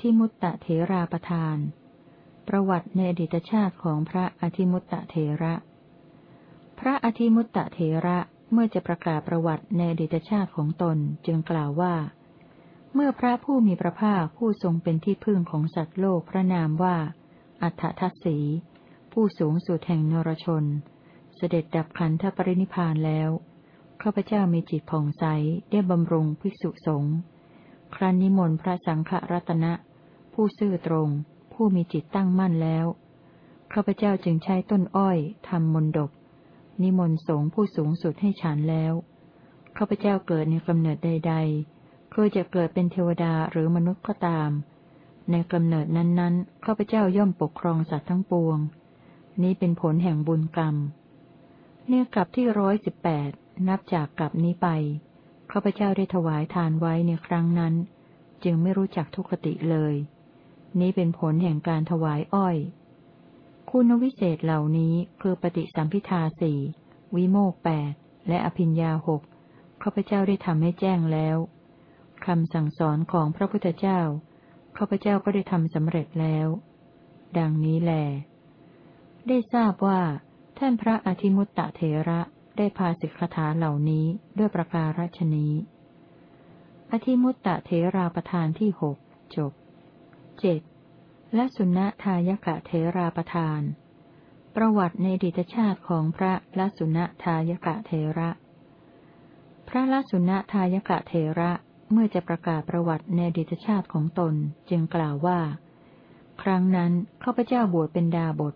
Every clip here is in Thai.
อธิมุตตะเถราประทาน ประวัติในอดีตชาติของพระอธิมุตตะเถระ พระอธิมุตตะเถระเมื่อจะประกาศประวัติในอดีตชาติของตนจึงกล่าวว่า เมื่อพระผู้มีพระภาคผู้ทรงเป็นที่พึ่งของสัตว์โลกพระนามว่า อัฏฐทัศสี ผู้สูงสุดแห่งนรชน เสด็จดับขันธปรินิพานแล้วข้าพเจ้ามีจิตผ่องใสได้บำรุงภิกษุสงฆ์ครั้นนิมนต์พระสังฆรัตนะ ผู้ซื่อตรง ผู้มีจิตตั้งมั่นแล้วข้าพเจ้าจึงใช้ต้นอ้อยทำมนดบ นิมนต์สงฆ์ผู้สูงสุดให้ฉันแล้วข้าพเจ้าเกิดในกำเนิดใด ๆ คือจะเกิดเป็นเทวดาหรือมนุษย์ก็ตาม ในกำเนิดนั้นๆข้าพเจ้าย่อมปกครองสัตว์ทั้งปวง นี้เป็นผลแห่งบุญกรรม เนี่ยกลับที่ร้อยสิบแปดนับจากกลับนี้ไปข้าพเจ้าได้ถวายทานไว้ในครั้งนั้น จึงไม่รู้จักทุกขติเลย นี้เป็นผลแห่งการถวายอ้อย คุณวิเศษเหล่านี้คือปฏิสัมพิทาสี่วิโมกแปดและอภิญญาหกข้าพเจ้าได้ทำให้แจ้งแล้วคำสั่งสอนของพระพุทธเจ้าข้าพเจ้าก็ได้ทำสำเร็จแล้ว ดังนี้แล ได้ทราบว่า ท่านพระอธิมุตตะเถระได้พาสิกขาเหล่านี้ด้วยประการฉนี้ อธิมุตตะเทราประธานที่หกจบ เจ็ดและสุณทายกะเทราประธาน ประวัติในดิตชาติของพระละสุณทายกะเทระ พระละสุณทายกะเทระเมื่อจะประกาศประวัติในดิตชาติของตนจึงกล่าวว่า ครั้งนั้นข้าพเจ้าบวชเป็นดาบท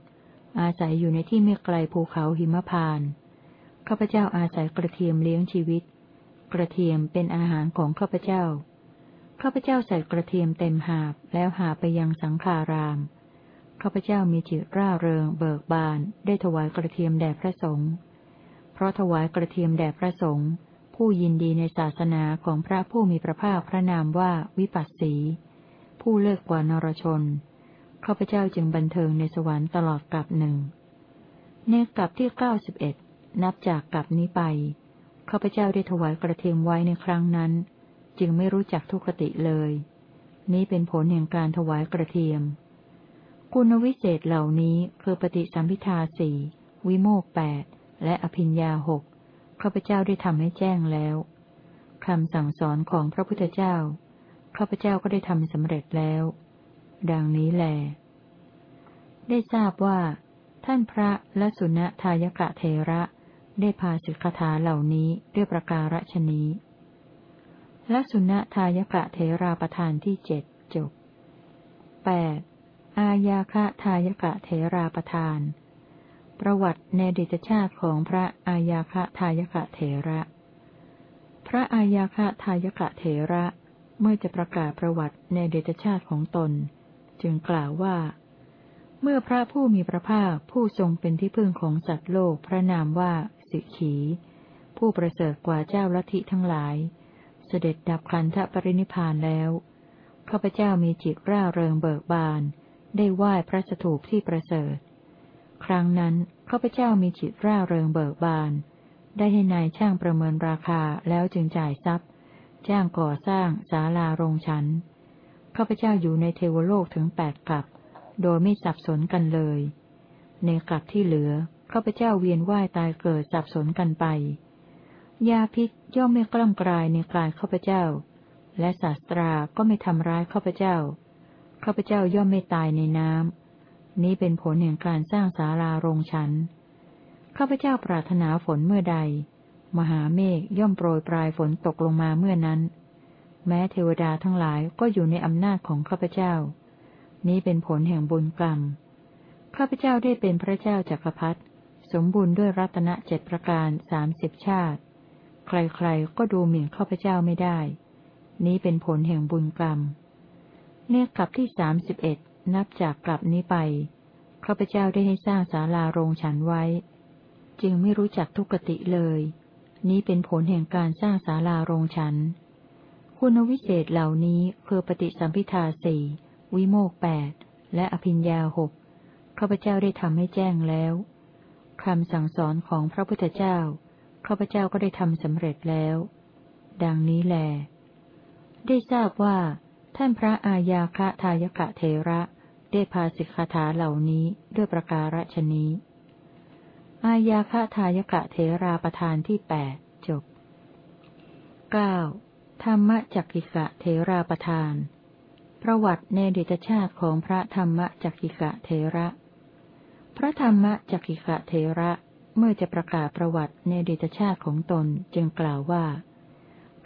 อาศัยอยู่ในที่ไม่ไกลภูเขาหิมพานข้าพเจ้าอาศัยกระเทียมเลี้ยงชีวิต กระเทียมเป็นอาหารของข้าพเจ้า ข้าพเจ้าใส่กระเทียมเต็มหาบแล้วหาไปยังสังขาราม ข้าพเจ้ามีจิตร่าเริงเบิกบาน ได้ถวายกระเทียมแด่พระสงฆ์ เพราะถวายกระเทียมแด่พระสงฆ์ผู้ยินดีในศาสนาของพระผู้มีพระภาคพระนามว่าวิปัสสี ผู้เลิกกว่านรชน ข้าพเจ้าจึงบันเทิงในสวรรค์ตลอดกลับหนึ่งเนกลับที่เก้าสิบเอ็ดนับจากกลับนี้ไป ข้าพเจ้าได้ถวายกระเทียมไว้ในครั้งนั้น จึงไม่รู้จักทุกขติเลย นี้เป็นผลแห่งการถวายกระเทียม คุณวิเศษเหล่านี้คือปฏิสัมพิทาสี่วิโมกแปดและอภิญญาหกข้าพเจ้าได้ทำให้แจ้งแล้วคำสั่งสอนของพระพุทธเจ้าข้าพเจ้าก็ได้ทำสำเร็จแล้ว ดังนี้แล ได้ทราบว่า ท่านพระและสุณทายกะเทระ ได้พาสิกขาเหล่านี้ด้วยประการฉนี้ และสุณทายกะเทราประธานที่เจ็ดจบแปดอายาคะทายกะเทราประธาน ประวัติในดิจชาติของพระอายาคะทายกะเทระ พระอายาคะทายกะเทระเมื่อจะประกาศประวัติในเดชชาติของตน จึงกล่าวว่า เมื่อพระผู้มีพระภาคผู้ทรงเป็นที่พึ่งของสัตว์โลกพระนามว่าสิขี ผู้ประเสริฐกว่าเจ้าลัทธิทั้งหลาย สด็จดับขันธปรินิพานแล้วข้าพเจ้ามีจิตร่าเริงเบิกบาน ได้ไหว้พระสถูปที่ประเสริฐ ครั้งนั้นข้าพเจ้ามีจิตร่าเริงเบิกบาน ได้ให้นายช่างประเมินราคาแล้วจึงจ่ายทรัพย์ จ้างก่อสร้างศาลาโรงฉันข้าพเจ้าอยู่ในเทวโลกถึงแปดกลับ โดยไม่สับสนกันเลย ในกลับที่เหลือข้าพเจ้าเวียนว่ายตายเกิดสับสนกันไป ยาพิษย่อมไม่กล้ำกลายในกายข้าพเจ้า และศาสตราก็ไม่ทำร้ายข้าพเจ้า ข้าพเจ้าย่อมไม่ตายในน้ำ นี้เป็นผลแห่งการสร้างศาลาโรงฉัน ข้าพเจ้าปรารถนาฝนเมื่อใด มหาเมฆย่อมโปรยปลายฝนตกลงมาเมื่อนั้น แม้เทวดาทั้งหลายก็อยู่ในอำนาจของข้าพเจ้า นี้เป็นผลแห่งบุญกรรม ข้าพเจ้าได้เป็นพระเจ้าจากักรพรรดิสมบูรณ์ด้วยรัตนเจ็ดประการสามสิบชาติ ใครๆก็ดูหมิ่นข้าพเจ้าไม่ได้ นี้เป็นผลแห่งบุญกรรม เนี่ยกลับที่สามสิบเอ็ดนับจากกลับนี้ไปข้าพเจ้าได้ให้สร้างศาลาโรงฉันไว้ จึงไม่รู้จักทุกติเลย นี้เป็นผลแห่งการสร้างศาลาโรงฉัน คุณวิเศษเหล่านี้คือปฏิสัมพิทาสี่วิโมกแปดและอภิญญาหกข้าพเจ้าได้ทำให้แจ้งแล้วคำสั่งสอนของพระพุทธเจ้า ข้าพเจ้าก็ได้ทำสำเร็จแล้ว ดังนี้แล ได้ทราบว่า ท่านพระอาญาคะทายกะเทระได้พาสิกขาถาเหล่านี้ด้วยประการฉนี้ อาญาคะทายกะเทราประธานที่แปดจบเก้าธรรมจักกิกะเทราประธาน ประวัติในเดชชาติของพระธรรมจักกิกะเทระ พระธรรมจักกิกะเทระ เมื่อจะประกาศประวัติในเดชชาติของตนจึงกล่าวว่า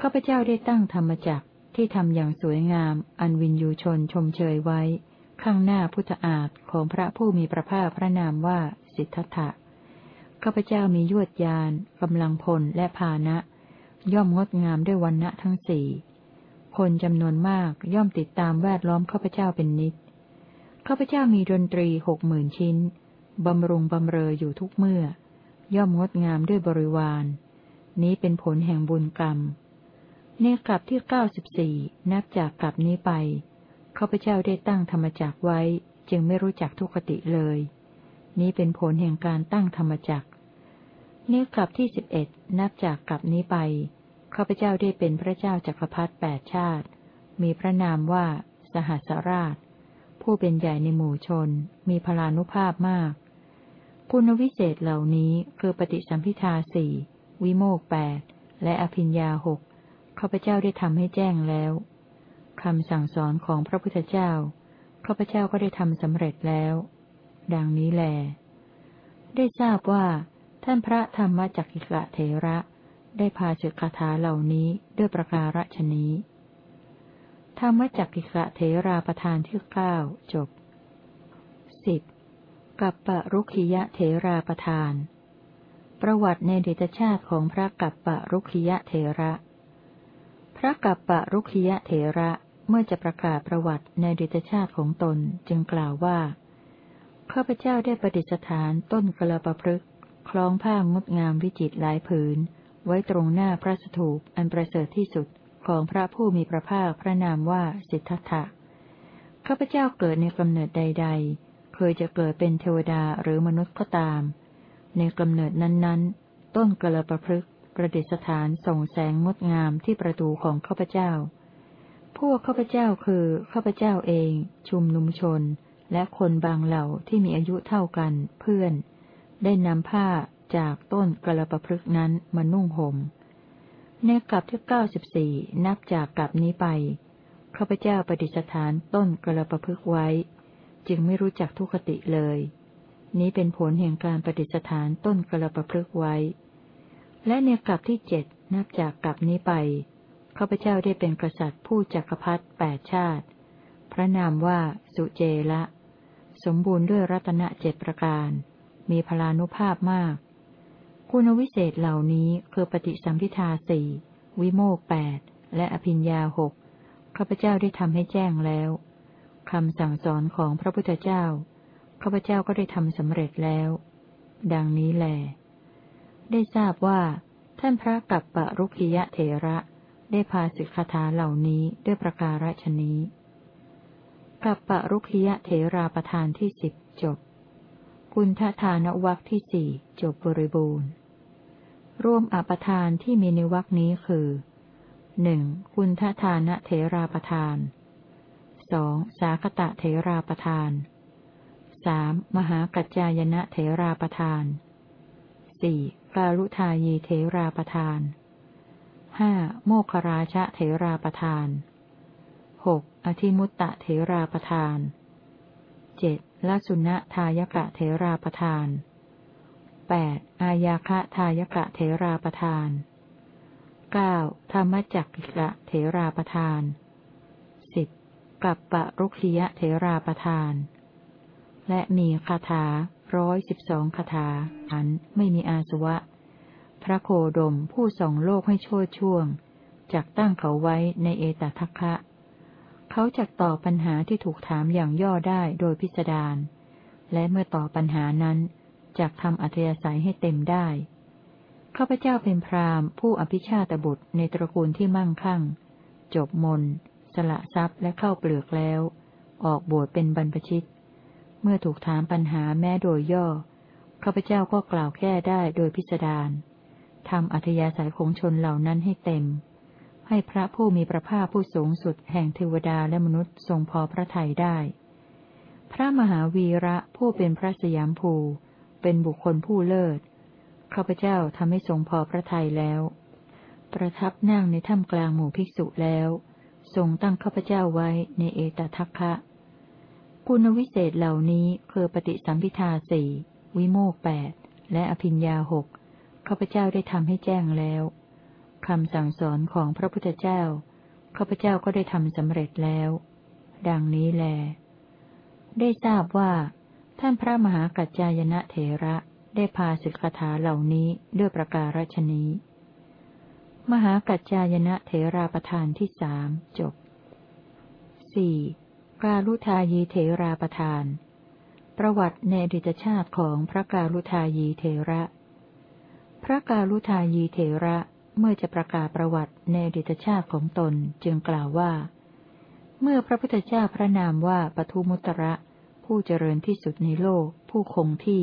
ข้าพเจ้าได้ตั้งธรรมจักที่ทำอย่างสวยงาม อันวินยูชนชมเชยไว้ ข้างหน้าพุทธอาฏของพระผู้มีพระภาคพระนามว่าสิทธัตถะข้าพเจ้ามียวดยานกำลังพลและภาณะย่อมงดงามด้วยวันณะทั้งสี่คนจำนวนมากย่อมติดตามแวดล้อมข้าพเจ้าเป็นนิดข้าพเจ้ามีดนตรีหกหมื่นชิ้นบำรุงบำเรออยู่ทุกเมื่อ ย่อมงดงามด้วยบริวาร นี้เป็นผลแห่งบุญกรรม ในกลับที่เก้าสิบสี่นับจากกลับนี้ไปข้าพเจ้าได้ตั้งธรรมจักไว้ จึงไม่รู้จักทุกขติเลย นี้เป็นผลแห่งการตั้งธรรมจักเนื้อกลับที่สิบเอ็ดนับจากกลับนี้ไปข้าพเจ้าได้เป็นพระเจ้าจักรพรรดิแปดชาติ มีพระนามว่าสหัสราช ผู้เป็นใหญ่ในหมู่ชน มีพลานุภาพมาก คุณวิเศษเหล่านี้คือปฏิสัมพิทาสี่วิโมกแปดและอภิญญาหกข้าพเจ้าได้ทำให้แจ้งแล้วคำสั่งสอนของพระพุทธเจ้าข้าพเจ้าก็ได้ทำสำเร็จแล้ว ดังนี้แล ได้ทราบว่า ท่านพระธรรมจักกิกะเทระ ได้พาสึกคาถาเหล่านี้ด้วยประการฉนี้ธรรมจักกิกะเทราประธานที่เก้าจบสิบ กัปปะรุคิยะเทราประธาน ประวัติในเดชชาติของพระกัปปะรุคิยะเทระ พระกัปปะรุคิยะเทระเมื่อจะประกาศประวัติในเดชชาติของตนจึงกล่าวว่าข้าพเจ้าได้ประดิษฐานต้นกระปะพฤกคล้องผ้างดงามวิจิตรหลายผืน ไว้ตรงหน้าพระสถูปอันประเสริฐที่สุดของพระผู้มีพระภาคพระนามว่าสิทธัตถะข้าพเจ้าเกิดในกำเนิดใด ๆ เคยจะเกิดเป็นเทวดาหรือมนุษย์ก็ตาม ในกำเนิดนั้นๆ ต้นกระประพฤกประดิษฐานส่งแสงงดงามที่ประตูของข้าพเจ้า พวกข้าพเจ้าคือข้าพเจ้าเอง ชุมนุมชน และคนบางเหล่าที่มีอายุเท่ากันเพื่อน ได้นำผ้าจากต้นกระประพฤกนั้นมานุ่งหม่มในกลับที่เก้าสิบสี่นับจากกลับนี้ไปข้าพเจ้าปฏิสถานต้นกระประพฤกไว้ จึงไม่รู้จักทุกขติเลย นี้เป็นผลแห่งการปฏิสถานต้นกระประพฤกไว้ และในกลับที่เจ็ดนับจากกลับนี้ไปข้าพเจ้าได้เป็นกษัตริย์ผู้จักรพรรดิแปดชาติ พระนามว่าสุเจละ สมบูรณ์ด้วยรัตนเจ็ดประการ มีพลานุภาพมาก คุณวิเศษเหล่านี้คือปฏิสัมพิทาสี่วิโมกแปดและอภิญญาหกข้าพเจ้าได้ทำให้แจ้งแล้ว คำสั่งสอนของพระพุทธเจ้า ข้าพเจ้าก็ได้ทำสำเร็จแล้ว ดังนี้แหลได้ทราบว่า ท่านพระกัปปะรุกิยะเถระได้พาสิกขาถาเหล่านี้ด้วยประการฉนี้กัปปะรุกิยะเถราประธานที่สิบจบคุณทฐานวักที่สี่จบบริบูรณ์ ร่วมอปทานที่มีในวักนี้คือหนึ่งคุณทฐานเถราประทาน สองสาคตะเถราประทานสามมหากัจจายนะเถราประทานสี่กาลุทายีเถราประทานห้าโมคราชะเถราประทานหกอธิมุตตะเถราประทานเจ็ดละสุณทายกะเทราประทานแปดอายาคะทายกะเทราประทานเก้าธรรมจักกิกะเทราประทานสิบ กัปปะรุคียะเทราประทาน และมีคาถาร้อยสิบสองคาถาอันไม่มีอาสวะ พระโคดมผู้ส่องโลกให้โชดช่วงจักตั้งเขาไว้ในเอตทัคคะ เขาจะตอบปัญหาที่ถูกถามอย่างย่อได้โดยพิสดารและเมื่อตอบปัญหานั้นจะทำอัธยาศัยให้เต็มได้ข้าพเจ้าเป็นพราหมณ์ผู้อภิชาตบุตรในตระกูลที่มั่งคั่ง จบมน สละทรัพย์และเข้าเปลือกแล้ว ออกบวชเป็นบรรพชิต เมื่อถูกถามปัญหาแม้โดยย่อ ข้าพเจ้าก็กล่าวแก้ได้โดยพิสดารทำอัธยาศัยของชนเหล่านั้นให้เต็ม ให้พระผู้มีพระภาคผู้สูงสุดแห่งเทวดาและมนุษย์ทรงพอพระทัยได้ พระมหาวีระผู้เป็นพระสยามภู เป็นบุคคลผู้เลิศ ข้าพเจ้าทำให้ทรงพอพระทัยแล้ว ประทับนั่งในถ้ำกลางหมู่ภิกษุแล้ว ทรงตั้งข้าพเจ้าไว้ในเอตทัคคะ คุณวิเศษเหล่านี้คือปฏิสัมพิทาสี่วิโมกแปดและอภิญญาหกข้าพเจ้าได้ทำให้แจ้งแล้วคำสั่งสอนของพระพุทธเจ้าข้าพเจ้าก็ได้ทำสำเร็จแล้ว ดังนี้แล ได้ทราบว่า ท่านพระมหากัจจายนะเถระได้พาสิกขาถาเหล่านี้ด้วยประการฉนี้ มหากัจจายนะเถราประธานที่สามจบสี่กาลุทายีเถราประธาน ประวัติในอดิตชาติของพระกาลุทายีเถระ พระกาลุทายีเถระเมื่อจะประกาศประวัติในอดิตชาติของตนจึงกล่าวว่า เมื่อพระพุทธเจ้าพระนามว่าปทุมุตระผู้เจริญที่สุดในโลกผู้คงที่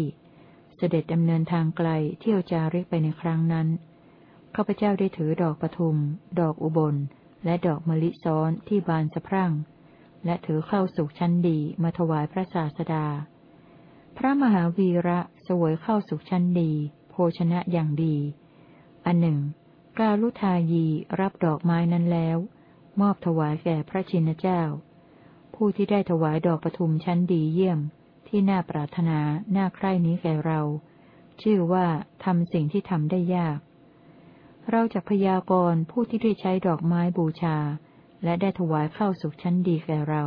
เสด็จดำเนินทางไกลเที่ยวจาริกไปในครั้งนั้น ข้าพเจ้าได้ถือดอกปทุม ดอกอุบล และดอกมะลิซ้อนที่บานสะพรั่ง และถือเข้าสู่ชั้นดีมาถวายพระศาสดา พระมหาวีระสวยเข้าสู่ชั้นดี โภชนะอย่างดี อันหนึ่ง กาลุทายีรับดอกไม้นั้นแล้ว มอบถวายแก่พระชินเจ้า ผู้ที่ได้ถวายดอกปทุมชั้นดีเยี่ยม ที่น่าปรารถนา น่าใคร่นี้แก่เรา ชื่อว่าทำสิ่งที่ทำได้ยาก เราจะพยากรณ์ผู้ที่ได้ใช้ดอกไม้บูชา และได้ถวายเข้าสุขชั้นดีแก่เรา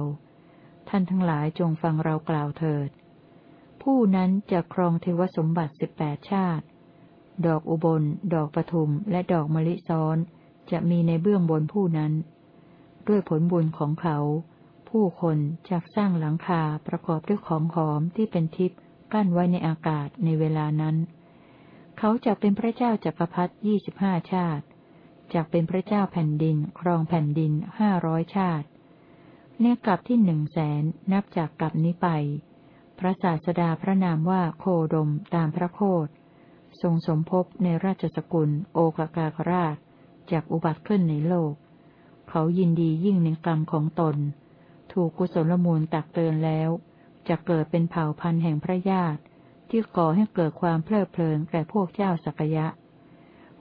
ท่านทั้งหลายจงฟังเรากล่าวเถิด ผู้นั้นจะครองเทวสมบัติสิบแปดชาติ ดอกอุบล ดอกปทุม และดอกมะลิซ้อน จะมีในเบื้องบนผู้นั้น ด้วยผลบุญของเขา ผู้คนจะสร้างหลังคาประกอบด้วยของหอมที่เป็นทิพย์กั้นไว้ในอากาศในเวลานั้น เขาจะเป็นพระเจ้าจักรพรรดิยี่สิบห้าชาติจะเป็นพระเจ้าแผ่นดิน ครองแผ่นดินห้าร้อยชาติ เนื้อกลับที่หนึ่งแสนนับจากกลับนี้ไป พระศาสดาพระนามว่าโคดมตามพระโคดทรงสมภพในราชสกุล โอกากาคราชจากอุบัติขึ้นในโลก เขายินดียิ่งในกรรมของตน ถูกกุศลมูลตักเตือนแล้ว จะเกิดเป็นเผ่าพันธุ์แห่งพระญาติ ที่ก่อให้เกิดความเพลิดเพลินแก่พวกเจ้าสักยะ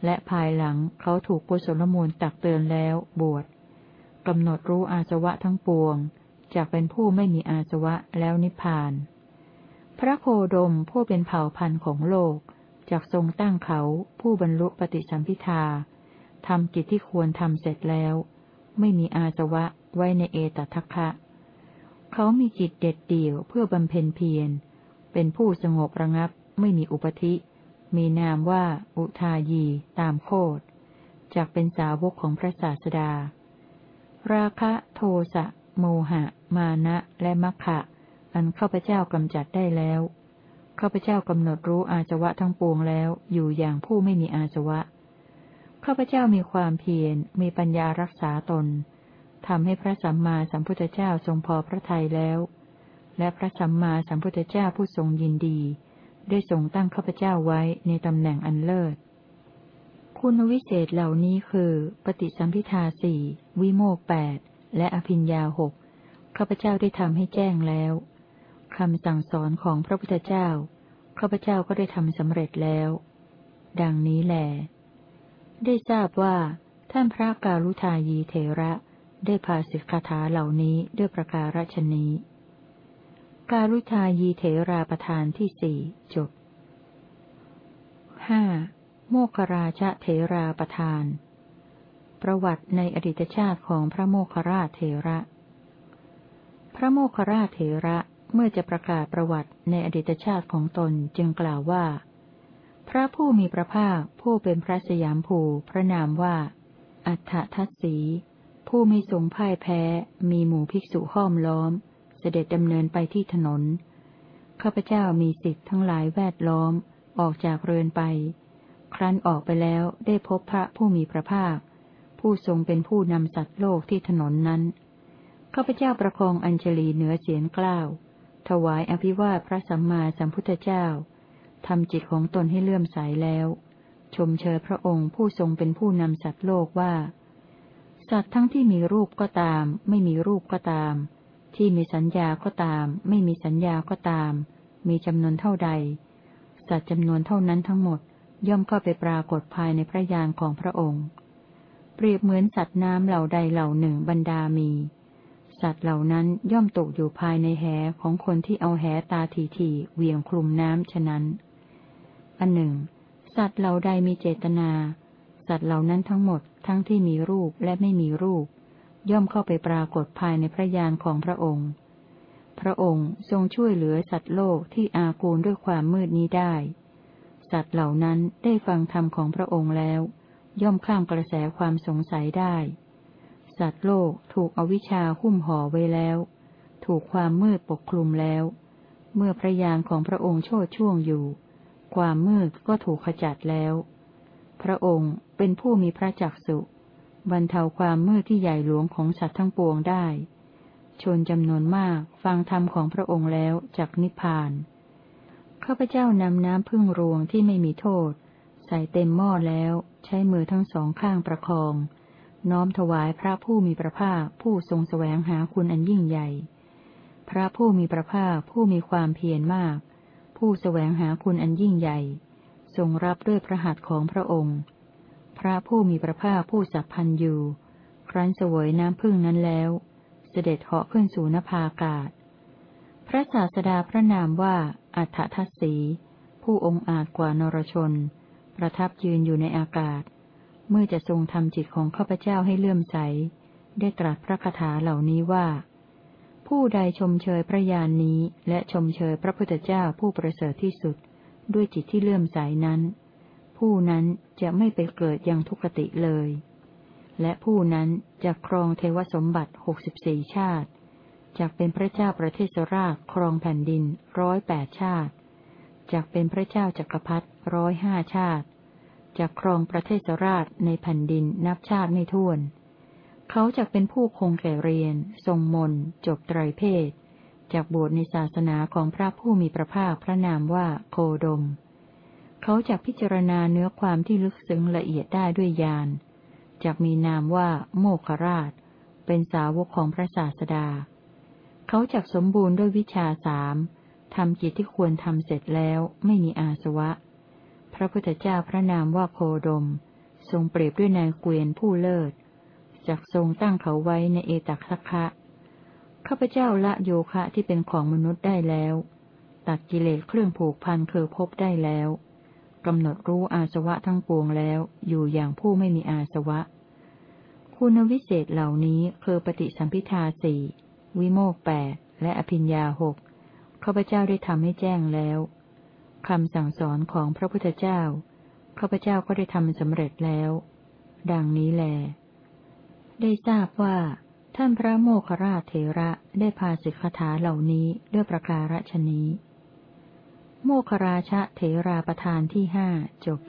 และภายหลังเขาถูกกุศลมูลตักเตือนแล้วบวชกำหนดรู้อาสวะทั้งปวงจากเป็นผู้ไม่มีอาสวะแล้วนิพพาน พระโคดมผู้เป็นเผ่าพันธุ์ของโลกจากทรงตั้งเขาผู้บรรลุปฏิสัมพิทาทำกิจที่ควรทำเสร็จแล้ว ไม่มีอาสวะไว้ในเอตทัคคะ เขามีจิตเด็ดเดี่ยวเพื่อบำเพ็ญเพียร เป็นผู้สงบระงับ ไม่มีอุปธิ มีนามว่า อุทายี ตามโคดจากเป็นสาวกของพระศาสดา ราคะโทสะโมหะ มานะและมัคคะอันข้าพเจ้ากำจัดได้แล้วข้าพเจ้ากำหนดรู้อาสวะทั้งปวงแล้วอยู่อย่างผู้ไม่มีอาสวะข้าพเจ้ามีความเพียรมีปัญญารักษาตนทำให้พระสัมมาสัมพุทธเจ้าทรงพอพระทัยแล้ว และพระสัมมาสัมพุทธเจ้าผู้ทรงยินดี ได้ทรงตั้งข้าพเจ้าไว้ในตำแหน่งอันเลิศ คุณวิเศษเหล่านี้คือ ปฏิสัมพิทาสี่วิโมกแปดและอภิญญาหกข้าพเจ้าได้ทำให้แจ้งแล้วคำสั่งสอนของพระพุทธเจ้าข้าพเจ้าก็ได้ทำสำเร็จแล้ว ดังนี้แหลได้ทราบว่า ท่านพระกาลุทายีเทระได้พาสิกขาถาเหล่านี้ด้วยประการฉนี้ กาลุทายีเถราประธานที่สี่จบห้าโมคราชเถราประธาน ประวัติในอดีตชาติของพระโมคราชเถระ พระโมคราชเถระเมื่อจะประกาศประวัติในอดีตชาติของตนจึงกล่าวว่า พระผู้มีพระภาคผู้เป็นพระสยามภูพระนามว่า อัฏฐทัศสี ผู้ไม่ทรงพ่ายแพ้ มีหมู่ภิกษุห้อมล้อม เสด็จดำเนินไปที่ถนน ข้าพเจ้ามีสิทธิ์ทั้งหลายแวดล้อม ออกจากเรือนไป ครั้นออกไปแล้วได้พบพระผู้มีพระภาค ผู้ทรงเป็นผู้นำสัตว์โลกที่ถนนนั้น ข้าพเจ้าประคองอัญชลีเหนือเสียงกล้าว ถวายอภิวาทพระสัมมาสัมพุทธเจ้าทำจิตของตนให้เลื่อมใสแล้ว ชมเชยพระองค์ผู้ทรงเป็นผู้นำสัตว์โลกว่า สัตว์ทั้งที่มีรูปก็ตาม ไม่มีรูปก็ตาม ที่มีสัญญาก็ตาม ไม่มีสัญญาก็ตาม มีจำนวนเท่าใด สัตว์จำนวนเท่านั้นทั้งหมด ย่อมเข้าไปปรากฏภายในพระยานของพระองค์ เปรียบเหมือนสัตว์น้ำเหล่าใดเหล่าหนึ่งบรรดามี สัตว์เหล่านั้นย่อมตกอยู่ภายในแหของคนที่เอาแหตาทีทีเวียงคลุมน้ำฉะนั้น อันหนึ่ง สัตว์เหล่าใดมีเจตนา สัตว์เหล่านั้นทั้งหมดทั้งที่มีรูปและไม่มีรูป ย่อมเข้าไปปรากฏภายในพระยานของพระองค์ พระองค์ทรงช่วยเหลือสัตว์โลกที่อากูลด้วยความมืดนี้ได้ สัตว์เหล่านั้นได้ฟังธรรมของพระองค์แล้ว ย่อมข้ามกระแสความสงสัยได้ สัตว์โลกถูกอวิชชาหุ้มห่อไว้แล้ว ถูกความมืดปกคลุมแล้ว เมื่อพระยานของพระองค์โชดช่วงอยู่ ความมืดก็ถูกขจัดแล้ว พระองค์เป็นผู้มีพระจักสุ บรรเทาความมืดที่ใหญ่หลวงของสัตว์ทั้งปวงได้ ชนจำนวนมากฟังธรรมของพระองค์แล้วจากนิพพาน ข้าพเจ้านำน้ำพึ่งรวงที่ไม่มีโทษ ใส่เต็มหม้อแล้วใช้มือทั้งสองข้างประคอง น้อมถวายพระผู้มีพระภาคผู้ทรงแสวงหาคุณอันยิ่งใหญ่ พระผู้มีพระภาคผู้มีความเพียรมาก ผู้แสวงหาคุณอันยิ่งใหญ่ ทรงรับด้วยพระหัตถ์ของพระองค์ พระผู้มีพระภาคผู้สัพพันอยู่ ครั้นเสวยน้ำพึ่งนั้นแล้ว เสด็จเหาะขึ้นสู่นภาอากาศ พระศาสดาพระนามว่าอัฏฐทัศสี ผู้องค์อาจกว่านรชน ประทับยืนอยู่ในอากาศ เมื่อจะทรงทำจิตของข้าพเจ้าให้เลื่อมใส ได้ตรัสพระคาถาเหล่านี้ว่า ผู้ใดชมเชยพระยานนี้ และชมเชยพระพุทธเจ้าผู้ประเสริฐที่สุด ด้วยจิตที่เลื่อมใสนั้น ผู้นั้นจะไม่ไปเกิดยังทุกติเลย และผู้นั้นจะครองเทวสมบัติหกสิบสี่ชาติจากเป็นพระเจ้าประเทศราชครองแผ่นดินร้อยแปดชาติจากเป็นพระเจ้าจักรพรรดิร้อยห้าชาติจากครองประเทศราชในแผ่นดินนับชาติไม่ถ้วน เขาจะเป็นผู้คงแก่เรียน ทรงมนจบไตรเพศจากบวชในศาสนาของพระผู้มีพระภาคพระนามว่าโคดม เขาจะพิจารณาเนื้อความที่ลึกซึ้งละเอียดได้ด้วยญาณจากมีนามว่าโมคราช เป็นสาวกของพระศาสดา เขาจักสมบูรณ์ด้วยวิชาสามทำกิจที่ควรทำเสร็จแล้วไม่มีอาสวะ พระพุทธเจ้าพระนามว่าโคดม ทรงเปรียบด้วยนายเกวียนผู้เลิศจักทรงตั้งเขาไว้ในเอตักสักะข้าพเจ้าละโยคะที่เป็นของมนุษย์ได้แล้ว ตัดกิเลสเครื่องผูกพันคือพบได้แล้ว กำหนดรู้อาสวะทั้งปวงแล้ว อยู่อย่างผู้ไม่มีอาสวะ คุณวิเศษเหล่านี้คือปฏิสัมพิทาสี่วิโมกแปดและอภิญญาหกข้าพเจ้าได้ทำให้แจ้งแล้วคำสั่งสอนของพระพุทธเจ้าข้าพเจ้าก็ได้ทำสำเร็จแล้ว ดังนี้แล ได้ทราบว่า ท่านพระโมคคราชเถระได้พาสิกขาเหล่านี้ด้วยประการฉนี้ โมคราชะเถราประธานที่ห้าจบ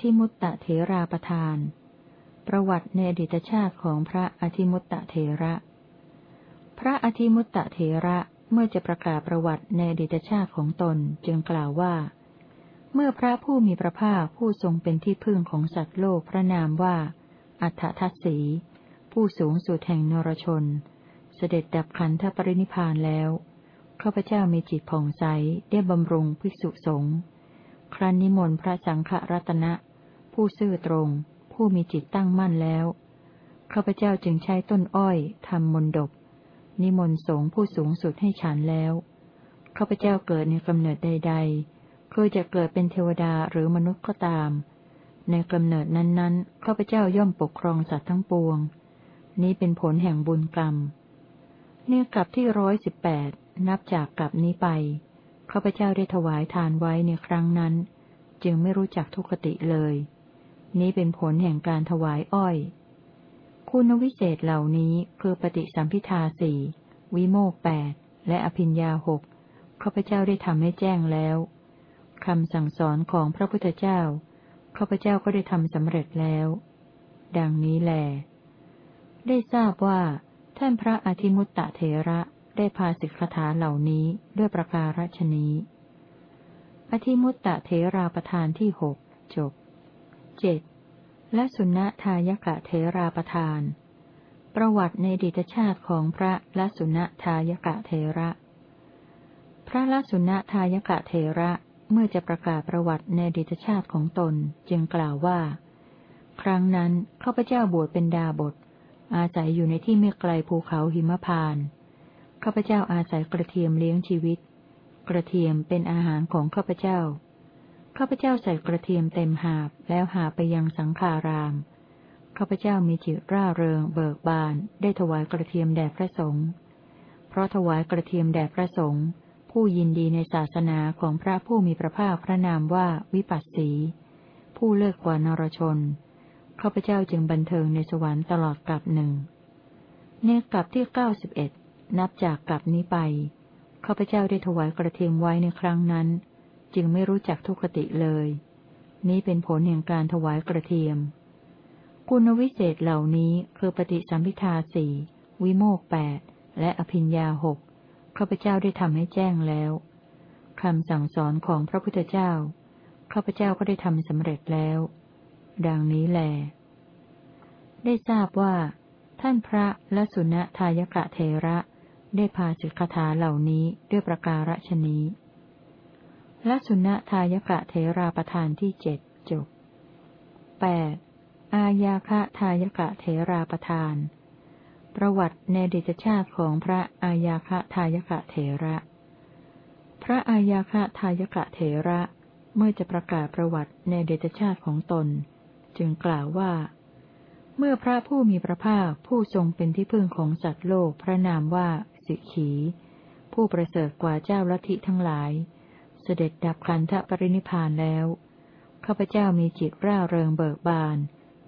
ธิมุตตะเถราประทาน ประวัติในอดีตชาติของพระอธิมุตตะเถระ พระอธิมุตตะเถระเมื่อจะประกาศประวัติในอดีตชาติของตนจึงกล่าวว่า เมื่อพระผู้มีพระภาคผู้ทรงเป็นที่พึ่งของสัตว์โลกพระนามว่า อัฏฐทัศสี ผู้สูงสุดแห่งนรชน เสด็จดับขันธปรินิพานแล้วข้าพเจ้ามีจิตผ่องใสได้บำรุงภิกษุสงฆ์ครั้นนิมนต์พระสังฆรัตนะ ผู้ซื่อตรง ผู้มีจิตตั้งมั่นแล้วข้าพเจ้าจึงใช้ต้นอ้อยทำมนดบ นิมนต์สงผู้สูงสุดให้ฉันแล้วข้าพเจ้าเกิดในกำเนิดใดๆเคยจะเกิดเป็นเทวดาหรือมนุษย์ก็ตาม ในกำเนิดนั้นๆข้าพเจ้าย่อมปกครองสัตว์ทั้งปวง นี้เป็นผลแห่งบุญกรรมเนี่ยกลับที่ร้อยสิบแปดนับจากกลับนี้ไปข้าพเจ้าได้ถวายทานไว้ในครั้งนั้น จึงไม่รู้จักทุกขติเลย นี้เป็นผลแห่งการถวายอ้อย คุณวิเศษเหล่านี้คือปฏิสัมพิทาสี่วิโมกแปดและอภิญญาหกข้าพเจ้าได้ทำให้แจ้งแล้วคำสั่งสอนของพระพุทธเจ้าข้าพเจ้าก็ได้ทำสำเร็จแล้ว ดังนี้แล ได้ทราบว่า ท่านพระอธิมุตตะเถระได้พาสิกขาเหล่านี้ด้วยประการฉนี้ อธิมุตตะเถราประธานที่หกจบ เจ็ดและสุณทายกะเถราประธาน ประวัติในดิตชาติของพระละสุณทายกะเถระ พระละสุณทายกะเถระเมื่อจะประกาศประวัติในดิตชาติของตนจึงกล่าวว่า ครั้งนั้นข้าพเจ้าบวชเป็นดาบท อาศัยอยู่ในที่ไม่ไกลภูเขาหิมพานข้าพเจ้าอาศัยกระเทียมเลี้ยงชีวิต กระเทียมเป็นอาหารของข้าพเจ้า ข้าพเจ้าใส่กระเทียมเต็มหาบแล้วหาไปยังสังขาราม ข้าพเจ้ามีจิตร่าเริงเบิกบาน ได้ถวายกระเทียมแด่พระสงฆ์ เพราะถวายกระเทียมแด่พระสงฆ์ผู้ยินดีในศาสนาของพระผู้มีพระภาคพระนามว่าวิปัสสี ผู้เลิกกว่านรชน ข้าพเจ้าจึงบันเทิงในสวรรค์ตลอดกลับหนึ่งในกลับที่เก้าสิบเอ็ดนับจากกลับนี้ไป ข้าพเจ้าได้ถวายกระเทียมไว้ในครั้งนั้น จึงไม่รู้จักทุกขติเลย นี้เป็นผลแห่งการถวายกระเทียม คุณวิเศษเหล่านี้คือปฏิสัมพิทาสี่วิโมกแปดและอภิญญาหกข้าพเจ้าได้ทำให้แจ้งแล้วคำสั่งสอนของพระพุทธเจ้าข้าพเจ้าก็ได้ทำสำเร็จแล้ว ดังนี้แล ได้ทราบว่า ท่านพระและสุณทายกะเทระ ได้พาสิกขาเหล่านี้ด้วยประการฉนี้ และสุณทายกะเทราประธานที่เจ็ดจบแปดอายาคะทายกะเทราประธาน ประวัติในดิจชาติของพระอายาคะทายกะเทระ พระอายาคะทายกะเทระเมื่อจะประกาศประวัติในเดชชาติของตน จึงกล่าวว่า เมื่อพระผู้มีพระภาคผู้ทรงเป็นที่พึ่งของสัตว์โลกพระนามว่าสิขี ผู้ประเสริฐกว่าเจ้าลัทธิทั้งหลาย สด็จดับขันธปรินิพานแล้วข้าพเจ้ามีจิตร่าเริงเบิกบาน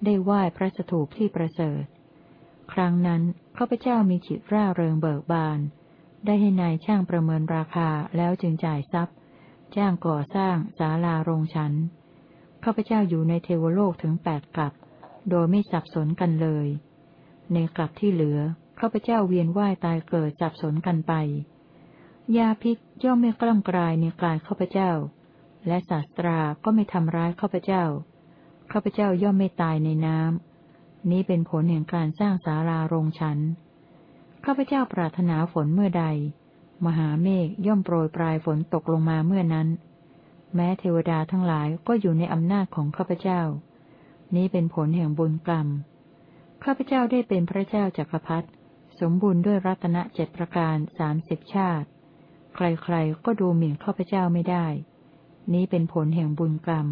ได้ไหว้พระสถูปที่ประเสริฐ ครั้งนั้นข้าพเจ้ามีจิตร่าเริงเบิกบาน ได้ให้นายช่างประเมินราคาแล้วจึงจ่ายทรัพย์ จ้างก่อสร้างศาลาโรงฉันข้าพเจ้าอยู่ในเทวโลกถึงแปดกลับ โดยไม่สับสนกันเลย ในกลับที่เหลือข้าพเจ้าเวียนว่ายตายเกิดสับสนกันไป ยาพิษย่อมไม่กล้ำกลายในกายข้าพเจ้า และศาสตราก็ไม่ทำร้ายข้าพเจ้า ข้าพเจ้าย่อมไม่ตายในน้ำ นี้เป็นผลแห่งการสร้างศาลาโรงฉัน ข้าพเจ้าปรารถนาฝนเมื่อใด มหาเมฆย่อมโปรยปลายฝนตกลงมาเมื่อนั้น แม้เทวดาทั้งหลายก็อยู่ในอำนาจของข้าพเจ้า นี้เป็นผลแห่งบุญกรรม ข้าพเจ้าได้เป็นพระเจ้าจากักรพรรดิสมบูรณ์ด้วยรัตนเจ็ดประการสามสิบชาติ ใครๆ ก็ดูหมิ่นข้าพเจ้าไม่ได้ นี้เป็นผลแห่งบุญกรรม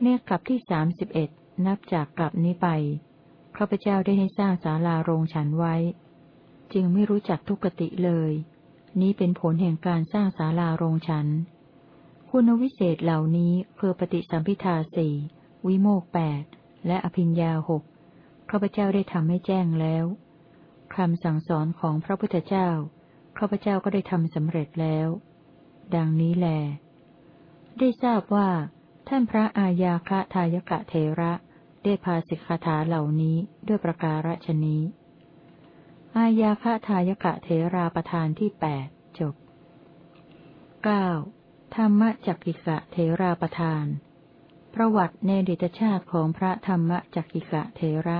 เนกลับที่สามสิบเอ็ดนับจากกลับนี้ไป ข้าพเจ้าได้ให้สร้างศาลาโรงฉันไว้ จึงไม่รู้จักทุกติเลย นี้เป็นผลแห่งการสร้างศาลาโรงฉัน คุณวิเศษเหล่านี้คือปฏิสัมพิทาสี่วิโมกแปดและอภิญญาหกข้าพเจ้าได้ทำให้แจ้งแล้วคำสั่งสอนของพระพุทธเจ้า ข้าพเจ้าก็ได้ทำสำเร็จแล้ว ดังนี้แล ได้ทราบว่า ท่านพระอาญาคะทายกะเทระได้พาสิกขาถาเหล่านี้ด้วยประการฉนี้ อาญาคะทายกะเทราประธานที่แปดจบเก้าธรรมจักกิกะเทราประธาน ประวัติในดิตชาติของพระธรรมจักกิกะเทระ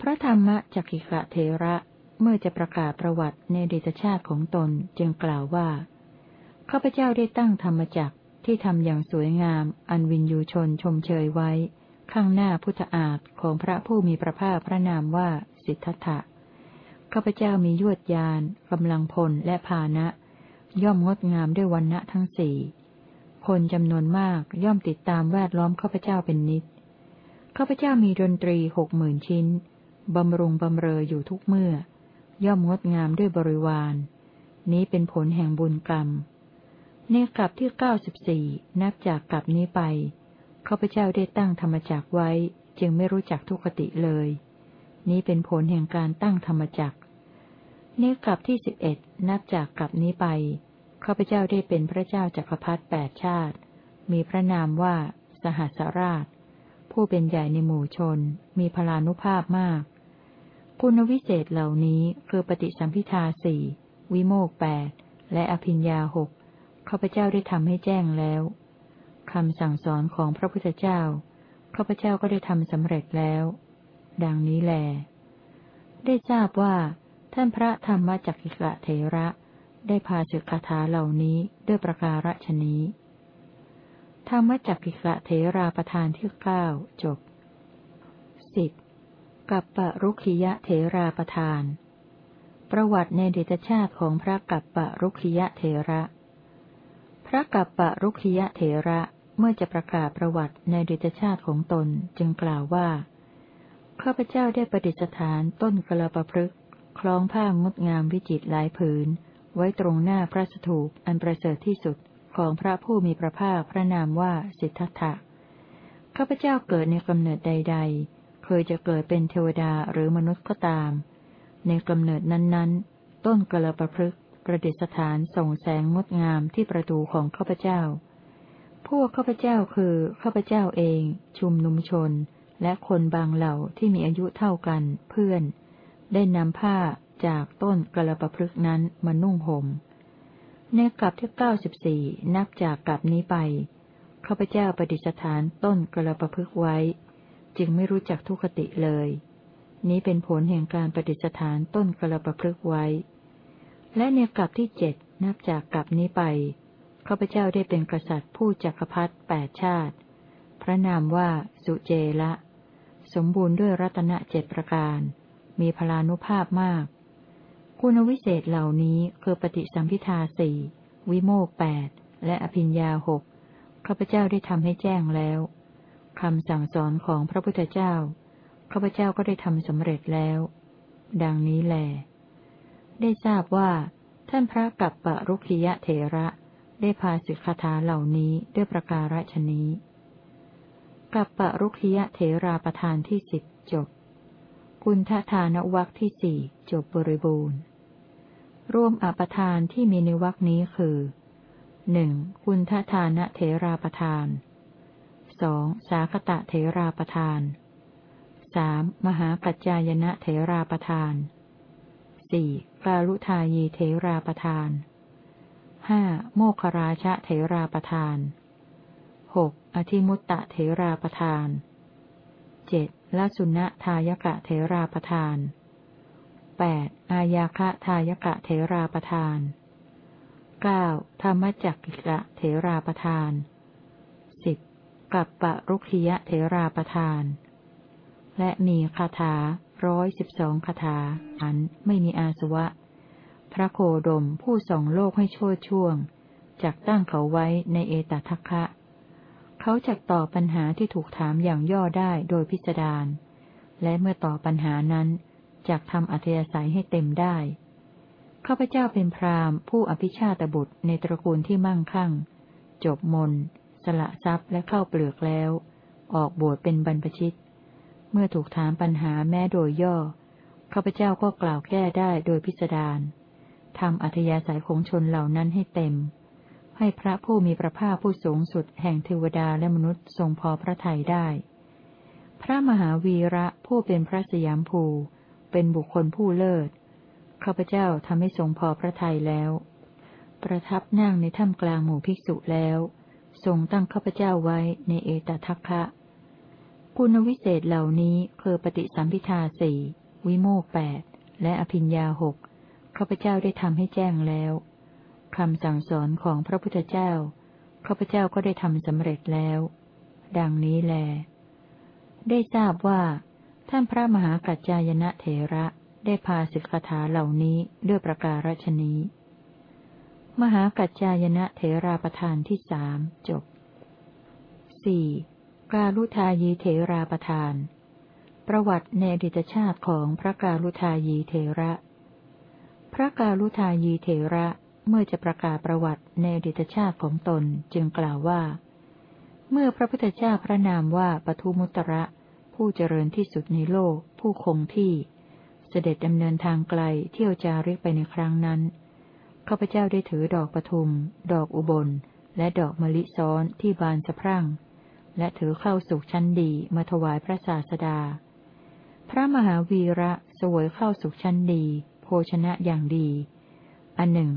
พระธรรมจักขิกะเทระ เมื่อจะประกาศประวัติในเดชชาติของตนจึงกล่าวว่าข้าพเจ้าได้ตั้งธรรมจักรที่ทำอย่างสวยงาม อันวินยูชนชมเชยไว้ ข้างหน้าพุทธอาฏของพระผู้มีพระภาคพระนามว่าสิทธัตถะข้าพเจ้ามียวดยานกำลังพลและภาณะย่อมงดงามด้วยวันณะทั้งสี่คนจำนวนมากย่อมติดตามแวดล้อมข้าพเจ้าเป็นนิดข้าพเจ้ามีดนตรีหกหมื่นชิ้นบำรุงบำเรออยู่ทุกเมื่อ ย่อมงดงามด้วยบริวาร นี้เป็นผลแห่งบุญกรรม ในกลับที่เก้าสิบสี่นับจากกลับนี้ไปข้าพเจ้าได้ตั้งธรรมจักไว้ จึงไม่รู้จักทุกขติเลย นี้เป็นผลแห่งการตั้งธรรมจักในกลับที่สิบเอ็ดนับจากกลับนี้ไปข้าพเจ้าได้เป็นพระเจ้าจักรพรรดิแปดชาติ มีพระนามว่า สหัสราช ผู้เป็นใหญ่ในหมู่ชน มีพลานุภาพมาก คุณวิเศษเหล่านี้คือปฏิสัมพิทาสี่วิโมกแปดและอภิญญาหกข้าพเจ้าได้ทำให้แจ้งแล้วคำสั่งสอนของพระพุทธเจ้าข้าพเจ้าก็ได้ทำสำเร็จแล้ว ดังนี้แล ได้ทราบว่า ท่านพระธรรมจักกิกะเถระ ได้พาสึกคาถาเหล่านี้ด้วยประการฉนี้ธรรมจักกิกะเถราประธานที่เก้าจบสิบ กัปปะรุคิยะเถราประธาน ประวัติในเดชชาติของพระกัปปะรุคิยะเถระ พระกัปปะรุคิยะเถระเมื่อจะประกาศประวัติในเดชชาติของตนจึงกล่าวว่า ข้าพเจ้าได้ประดิษฐานต้นกระปะพฤกคล้องผ้างดงามวิจิตหลายผืน ไว้ตรงหน้าพระสถูปอันประเสริฐที่สุดของพระผู้มีพระภาคพระนามว่าสิทธัตถะข้าพเจ้าเกิดในกำเนิดใด ๆ เคยจะเกิดเป็นเทวดาหรือมนุษย์ก็ตาม ในกำเนิดนั้นๆ ต้นกระประพฤกประดิษฐานส่งแสงงดงามที่ประตูของข้าพเจ้า พวกข้าพเจ้าคือข้าพเจ้าเอง ชุมนุมชน และคนบางเหล่าที่มีอายุเท่ากันเพื่อน ได้นำผ้าจากต้นกระประพฤกนั้นมานุ่งหม่ม ในกลับที่เก้าสิบสี่นับจากกลับนี้ไปข้าพเจ้าประดิษฐานต้นกระประพฤกไว้ จึงไม่รู้จักทุกขติเลย นี้เป็นผลแห่งการประดิษฐานต้นกระประพฤกไว้ และในกลับที่เจ็ดนับจากกลับนี้ไปข้าพเจ้าได้เป็นกษัตริย์ผู้จักรพรรดิแปดชาติ พระนามว่าสุเจละ สมบูรณ์ด้วยรัตนเจ็ดประการ มีพลานุภาพมาก คุณวิเศษเหล่านี้คือปฏิสัมพิทาสี่วิโมกแปดและอภิญญาหกข้าพเจ้าได้ทำให้แจ้งแล้ว คำสั่งสอนของพระพุทธเจ้า ข้าพเจ้าก็ได้ทำสำเร็จแล้ว ดังนี้แล ได้ทราบว่า ท่านพระกัปปะรุคียะเถระได้พาสิกขาเหล่านี้ด้วยประการฉนี้กัปปะรุคียะเถราประธานที่สิบจบคุณททานวักที่สี่จบบริบูรณ์ ร่วมอปทานที่มีในวักนี้คือหนึ่งคุณททานเถราประทาน สองสาคตะเถราประทานสามมหาปัจจายนะเถราประทานสี่กาลุทายีเถราประทานห้าโมคราชะเถราประทานหกอธิมุตตะเถราประทานเจ็ดละสุณทายกะเถราประทานแปดอายาคะทายกะเถราประทานเก้าธรรมจักกิกะเถราประทานสิบ กัปปะรุคียะเถราประทาน และมีคาถาร้อยสิบสองคาถาอันไม่มีอาสวะ พระโคดมผู้ส่องโลกให้ช่วช่วงจักตั้งเขาไว้ในเอตทัคคะ เขาจะตอบปัญหาที่ถูกถามอย่างย่อได้โดยพิสดารณาและเมื่อตอบปัญหานั้นจะทำอัธยาศัยให้เต็มได้ ข้าพเจ้าเป็นพราหมณ์ผู้อภิชาตบุตรในตระกูลที่มั่งคั่ง จบมน สละทรัพย์และเข้าเปลือกแล้ว ออกบวชเป็นบรรพชิต เมื่อถูกถามปัญหาแม้โดยย่อข้าพเจ้าก็กล่าวแก้ได้โดยพิสดารทำอัธยาศัยของชนเหล่านั้นให้เต็ม ให้พระผู้มีพระภาคผู้สูงสุดแห่งเทวดาและมนุษย์ทรงพอพระทัยได้ พระมหาวีระผู้เป็นพระสยามภู เป็นบุคคลผู้เลิศข้าพเจ้าทำให้ทรงพอพระทัยแล้ว ประทับนั่งในถ้ำกลางหมู่ภิกษุแล้ว ทรงตั้งข้าพเจ้าไว้ในเอตทัคคะ คุณวิเศษเหล่านี้คือปฏิสัมพิทาสี่วิโมกแปดและอภิญญาหกข้าพเจ้าได้ทำให้แจ้งแล้วคำสั่งสอนของพระพุทธเจ้าข้าพเจ้าก็ได้ทำสำเร็จแล้ว ดังนี้แล ได้ทราบว่า ท่านพระมหากัจจายนะเถระได้พาสิกขาเหล่านี้ด้วยประการฉนี้ มหากัจจายนะเถราประธานที่สามจบสี่กาลุทายีเถราประธาน ประวัติในอดิตชาติของพระกาลุทายีเถระ พระกาลุทายีเถระเมื่อจะประกาศประวัติในอดีตชาติของตนจึงกล่าวว่า เมื่อพระพุทธเจ้าพระนามว่าปทุมุตระ ผู้เจริญที่สุดในโลก ผู้คงที่ เสด็จดำเนินทางไกลเที่ยวจาริกไปในครั้งนั้น ข้าพเจ้าได้ถือดอกปทุม ดอกอุบล และดอกมะลิซ้อนที่บานสะพรั่ง และถือเข้าสุกชั้นดีมาถวายพระศาสดา พระมหาวีระสวยเข้าสุกชั้นดี โภชนะอย่างดี อันหนึ่ง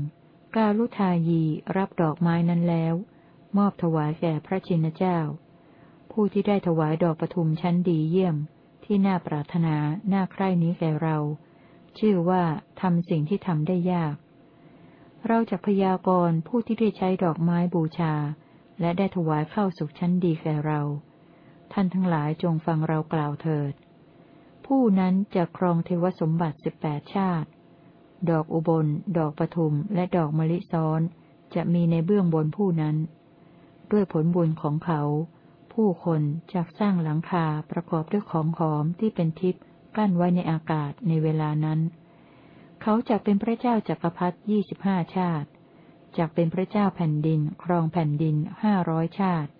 กาลุทายีรับดอกไม้นั้นแล้ว มอบถวายแก่พระชินเจ้า ผู้ที่ได้ถวายดอกปทุมชั้นดีเยี่ยม ที่น่าปรารถนา น่าใคร่นี้แก่เรา ชื่อว่าทำสิ่งที่ทำได้ยาก เราจะพยากรณ์ผู้ที่ได้ใช้ดอกไม้บูชา และได้ถวายเข้าสุขชั้นดีแก่เรา ท่านทั้งหลายจงฟังเรากล่าวเถิด ผู้นั้นจะครองเทวสมบัติสิบแปดชาติ ดอกอุบล ดอกปทุม และดอกมะลิซ้อนจะมีในเบื้องบนผู้นั้น ด้วยผลบุญของเขา ผู้คนจะสร้างหลังคาประกอบด้วยของหอมที่เป็นทิพย์กั้นไว้ในอากาศในเวลานั้น เขาจะเป็นพระเจ้าจักรพรรดิยี่สิบห้าชาติจากเป็นพระเจ้าแผ่นดิน ครองแผ่นดินห้าร้อยชาติ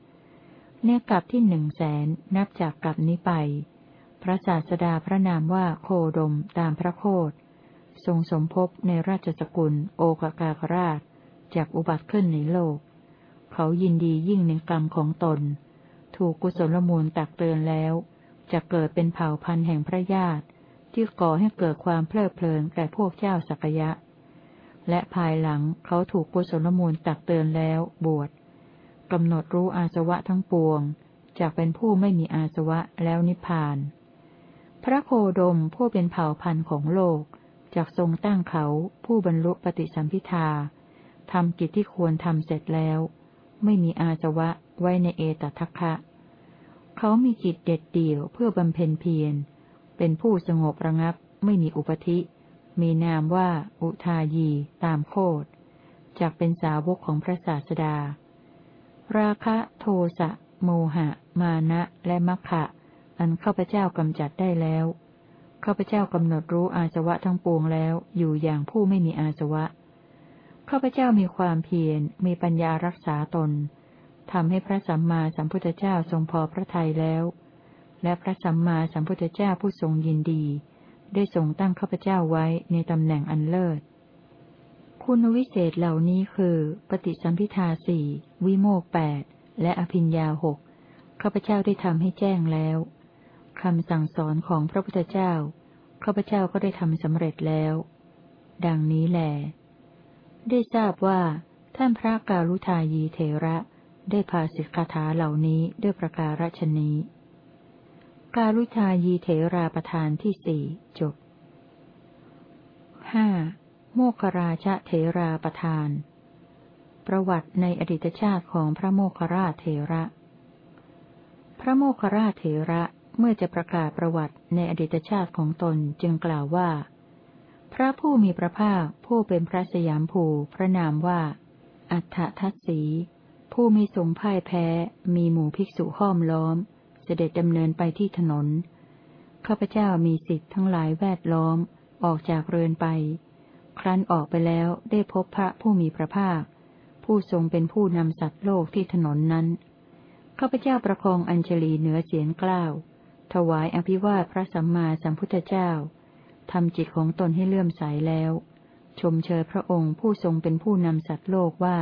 เนื้อกลับที่หนึ่งแสนนับจากกลับนี้ไป พระศาสดาพระนามว่าโคดมตามพระโคดทรงสมภพในราชสกุล โอกากาคราชจากอุบัติขึ้นในโลก เขายินดียิ่งในกรรมของตน ถูกกุศลมูลตักเตือนแล้วจะเกิดเป็นเผ่าพันธุ์แห่งพระญาติ ที่ก่อให้เกิดความเพลิดเพลินแก่พวกเจ้าสักยะ และภายหลังเขาถูกกุศลมูลตักเตือนแล้วบวชกำหนดรู้อาสวะทั้งปวงจากเป็นผู้ไม่มีอาสวะแล้วนิพพาน พระโคดมผู้เป็นเผ่าพันธุ์ของโลกจากทรงตั้งเขาผู้บรรลุปฏิสัมพิทาทำกิจที่ควรทำเสร็จแล้ว ไม่มีอาสวะไว้ในเอตทัคคะ เขามีจิตเด็ดเดี่ยวเพื่อบำเพ็ญเพียร เป็นผู้สงบระงับ ไม่มีอุปธิ มีนามว่า อุทายี ตามโคดจากเป็นสาวกของพระศาสดา ราคะโทสะโมหะ มานะและมัคคะอันข้าพเจ้ากำจัดได้แล้วข้าพเจ้ากำหนดรู้อาสวะทั้งปวงแล้ว อยู่อย่างผู้ไม่มีอาสวะข้าพเจ้ามีความเพียรมีปัญญารักษาตนทำให้พระสัมมาสัมพุทธเจ้าทรงพอพระทัยแล้ว และพระสัมมาสัมพุทธเจ้าผู้ทรงยินดี ได้ทรงตั้งข้าพเจ้าไว้ในตำแหน่งอันเลิศ คุณวิเศษเหล่านี้คือ ปฏิสัมพิทาสี่วิโมกแปดและอภิญญาหกข้าพเจ้าได้ทำให้แจ้งแล้วคำสั่งสอนของพระพุทธเจ้าข้าพเจ้าก็ได้ทำสำเร็จแล้ว ดังนี้แหลได้ทราบว่า ท่านพระกาลุทายีเทระได้พาสิกขาถาเหล่านี้ด้วยประการฉนี้ กาลุทายีเถราประธานที่สี่จบห้าโมคราชเถราประธาน ประวัติในอดีตชาติของพระโมคราชเถระ พระโมคราชเถระเมื่อจะประกาศประวัติในอดีตชาติของตนจึงกล่าวว่า พระผู้มีพระภาคผู้เป็นพระสยามภูพระนามว่า อัฏฐทัศสี ผู้มีทรงพ่ายแพ้ มีหมู่ภิกษุห้อมล้อม สด็จดำเนินไปที่ถนน ข้าพเจ้ามีสิทธิ์ทั้งหลายแวดล้อม ออกจากเรือนไป ครั้นออกไปแล้วได้พบพระผู้มีพระภาค ผู้ทรงเป็นผู้นำสัตว์โลกที่ถนนนั้น ข้าพเจ้าประคองอัญชลีเหนือเสียงกล้าว ถวายอภิวาทพระสัมมาสัมพุทธเจ้าทำจิตของตนให้เลื่อมใสแล้ว ชมเชยพระองค์ผู้ทรงเป็นผู้นำสัตว์โลกว่า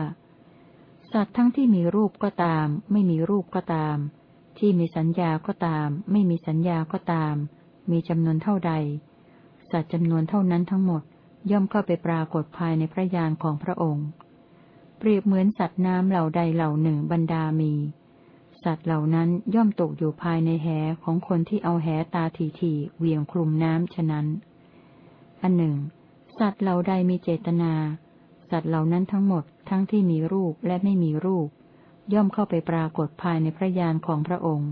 สัตว์ทั้งที่มีรูปก็ตาม ไม่มีรูปก็ตาม ที่มีสัญญาก็ตาม ไม่มีสัญญาก็ตาม มีจำนวนเท่าใด สัตว์จำนวนเท่านั้นทั้งหมด ย่อมเข้าไปปรากฏภายในพระยานของพระองค์ เปรียบเหมือนสัตว์น้ำเหล่าใดเหล่าหนึ่งบรรดามี สัตว์เหล่านั้นย่อมตกอยู่ภายในแหของคนที่เอาแหตาทีทีเวียงคลุมน้ำฉะนั้น อันหนึ่ง สัตว์เหล่าใดมีเจตนา สัตว์เหล่านั้นทั้งหมดทั้งที่มีรูปและไม่มีรูป ย่อมเข้าไปปรากฏภายในพระยานของพระองค์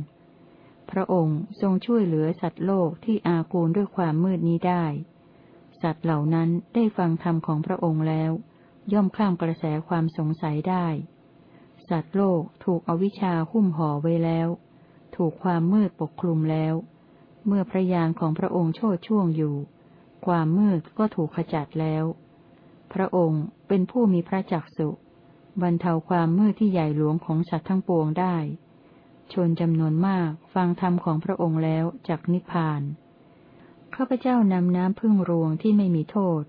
พระองค์ทรงช่วยเหลือสัตว์โลกที่อากูลด้วยความมืดนี้ได้ สัตว์เหล่านั้นได้ฟังธรรมของพระองค์แล้ว ย่อมข้ามกระแสความสงสัยได้ สัตว์โลกถูกอวิชชาหุ้มห่อไว้แล้ว ถูกความมืดปกคลุมแล้ว เมื่อพระยานของพระองค์โชดช่วงอยู่ ความมืดก็ถูกขจัดแล้วพพระองค์เป็นผู้มีพระจักสุ บรรเทาความมืดที่ใหญ่หลวงของสัตว์ทั้งปวงได้ ชนจำนวนมากฟังธรรมของพระองค์แล้วจากนิพพาน ข้าพเจ้านำน้ำพึ่งรวงที่ไม่มีโทษ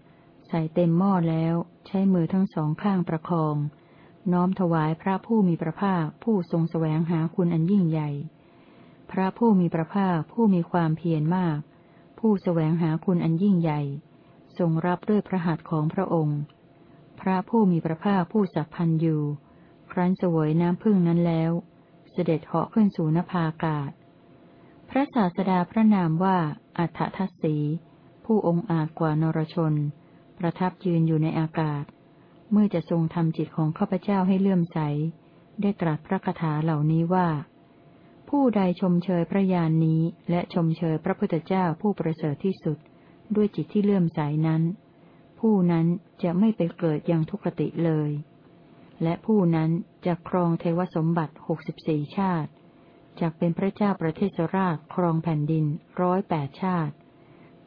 ใส่เต็มหม้อแล้วใช้มือทั้งสองข้างประคอง น้อมถวายพระผู้มีพระภาคผู้ทรงแสวงหาคุณอันยิ่งใหญ่ พระผู้มีพระภาคผู้มีความเพียรมาก ผู้แสวงหาคุณอันยิ่งใหญ่ ทรงรับด้วยพระหัตถ์ของพระองค์ ระผู้มีพระภาคผู้สัพพันอยู่ ครั้นเสวยน้ำพึ่งนั้นแล้ว เสด็จเหาะขึ้นสู่นภาอากาศ พระศาสดาพระนามว่าอัฏฐทัศสี ผู้องค์อาจกว่านรชน ประทับยืนอยู่ในอากาศ เมื่อจะทรงทำจิตของข้าพเจ้าให้เลื่อมใส ได้ตรัสพระคาถาเหล่านี้ว่า ผู้ใดชมเชยพระญาณนนี้ และชมเชยพระพุทธเจ้าผู้ประเสริฐที่สุด ด้วยจิตที่เลื่อมใสนั้น ผู้นั้นจะไม่ไปเกิดยังทุกขติเลย และผู้นั้นจะครองเทวสมบัติหกสิบสี่ชาติจากเป็นพระเจ้าประเทศราชครองแผ่นดินร้อยแปดชาติ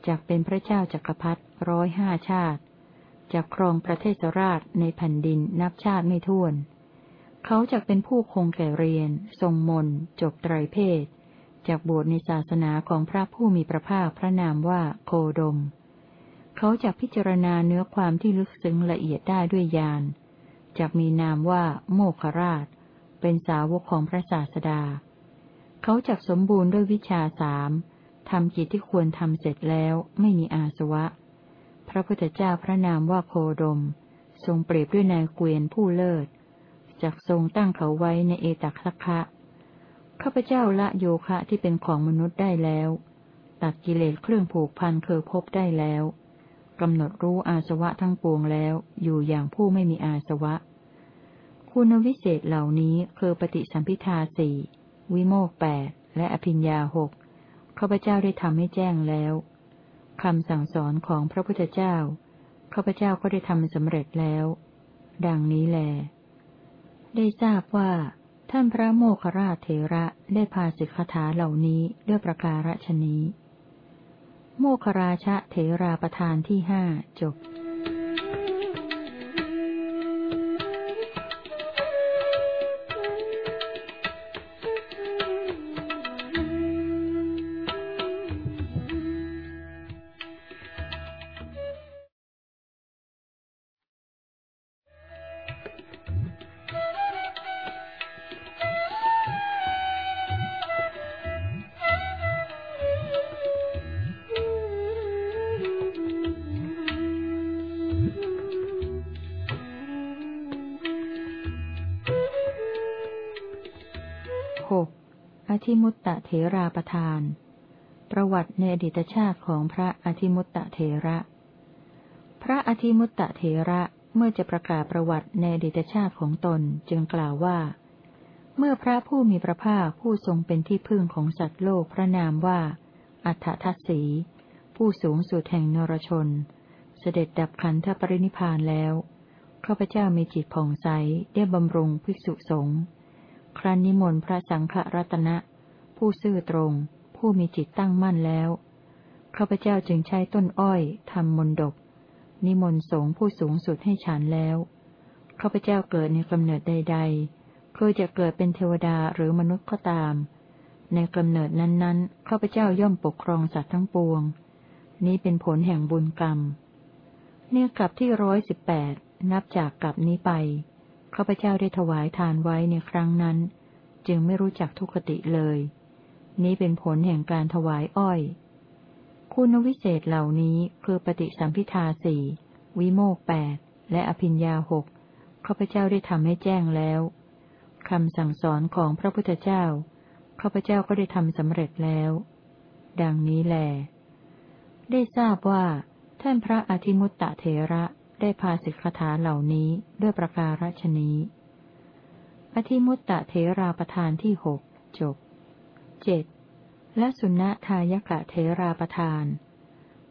จากเป็นพระเจ้าจักรพรรดิร้อยห้าชาติจากครองประเทศราชในแผ่นดินนับชาติไม่ถ้วน เขาจะเป็นผู้คงแก่เรียน ทรงมนจบไตรเพศจากบวชในศาสนาของพระผู้มีพระภาคพระนามว่าโคดม เขาจะพิจารณาเนื้อความที่ลึกซึ้งละเอียดได้ด้วยญาณจากมีนามว่า โมคราช เป็นสาวกของพระศาสดา เขาจักสมบูรณ์ด้วยวิชาสามทำกิจที่ควรทำเสร็จแล้วไม่มีอาสวะ พระพุทธเจ้าพระนามว่าโคดม ทรงเปรียบด้วยนายเกวียนผู้เลิศจักทรงตั้งเขาไว้ในเอตักสักคะข้าพเจ้าละโยคะที่เป็นของมนุษย์ได้แล้ว ตัดกิเลสเครื่องผูกพันเคยพบได้แล้ว กำหนดรู้อาสวะทั้งปวงแล้ว อยู่อย่างผู้ไม่มีอาสวะ คุณวิเศษเหล่านี้คือปฏิสัมพิทาสี่วิโมกแปดและอภิญญาหกข้าพเจ้าได้ทำให้แจ้งแล้วคำสั่งสอนของพระพุทธเจ้าข้าพเจ้าก็ได้ทำสำเร็จแล้ว ดังนี้แล ได้ทราบว่า ท่านพระโมคคราชเถระได้พาสิกขาเหล่านี้ด้วยประการฉนี้ โมคราชะเถราประธานที่ห้าจบ ธิมุตตะเถราประทาน ประวัติในอดีตชาติของพระอธิมุตตะเถระ พระอธิมุตตะเถระเมื่อจะประกาศประวัติในอดีตชาติของตนจึงกล่าวว่า เมื่อพระผู้มีพระภาคผู้ทรงเป็นที่พึ่งของสัตว์โลกพระนามว่า อัฏฐทัศสี ผู้สูงสุดแห่งนรชน เสด็จดับขันธปรินิพานแล้วข้าพเจ้ามีจิตผ่องใสได้บำรุงภิกษุสงฆ์ครั้นนิมนต์พระสังฆรัตนะ ผู้ซื่อตรง ผู้มีจิตตั้งมั่นแล้ว ข้าพเจ้าจึงใช้ต้นอ้อยทำมนดก นิมนต์สงฆ์ผู้สูงสุดให้ฉันแล้ว ข้าพเจ้าเกิดในกำเนิดใดๆเคยจะเกิดเป็นเทวดาหรือมนุษย์ก็ตาม ในกำเนิดนั้นๆ ข้าพเจ้าย่อมปกครองสัตว์ทั้งปวง นี้เป็นผลแห่งบุญกรรม เนี่ยกลับที่ร้อยสิบแปดนับจากกลับนี้ไปข้าพเจ้าได้ถวายทานไว้ในครั้งนั้น จึงไม่รู้จักทุกขติเลย นี้เป็นผลแห่งการถวายอ้อย คุณวิเศษเหล่านี้คือปฏิสัมพิทาสี่วิโมกแปดและอภิญญาหกข้าพเจ้าได้ทำให้แจ้งแล้วคำสั่งสอนของพระพุทธเจ้าข้าพเจ้าก็ได้ทำสำเร็จแล้ว ดังนี้แล ได้ทราบว่า ท่านพระอธิมุตตะเถระได้พาสิกขาเหล่านี้ด้วยประการฉนี้อธิมุตตะเทราประธานที่หกจบ เจ็ดและสุณทายกะเทราประธาน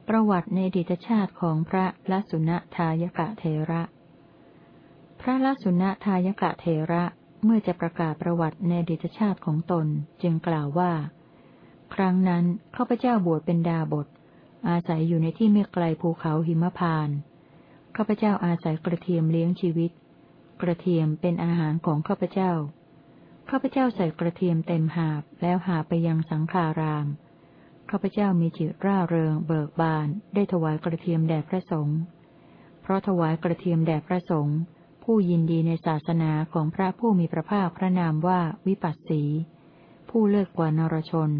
ประวัติในดิตชาติของพระละสุณทายกะเทระ พระละสุณทายกะเทระเมื่อจะประกาศประวัติในดิตชาติของตนจึงกล่าวว่า ครั้งนั้นข้าพเจ้าบวชเป็นดาบท อาศัยอยู่ในที่ไม่ไกลภูเขาหิมพานข้าพเจ้าอาศัยกระเทียมเลี้ยงชีวิต กระเทียมเป็นอาหารของข้าพเจ้า ข้าพเจ้าใส่กระเทียมเต็มหาบแล้วหาไปยังสังฆาราม ข้าพเจ้ามีจิตร่าเริงเบิกบาน ได้ถวายกระเทียมแด่พระสงฆ์ เพราะถวายกระเทียมแด่พระสงฆ์ผู้ยินดีในศาสนาของพระผู้มีพระภาคพระนามว่าวิปัสสี ผู้เลิศกว่านรชน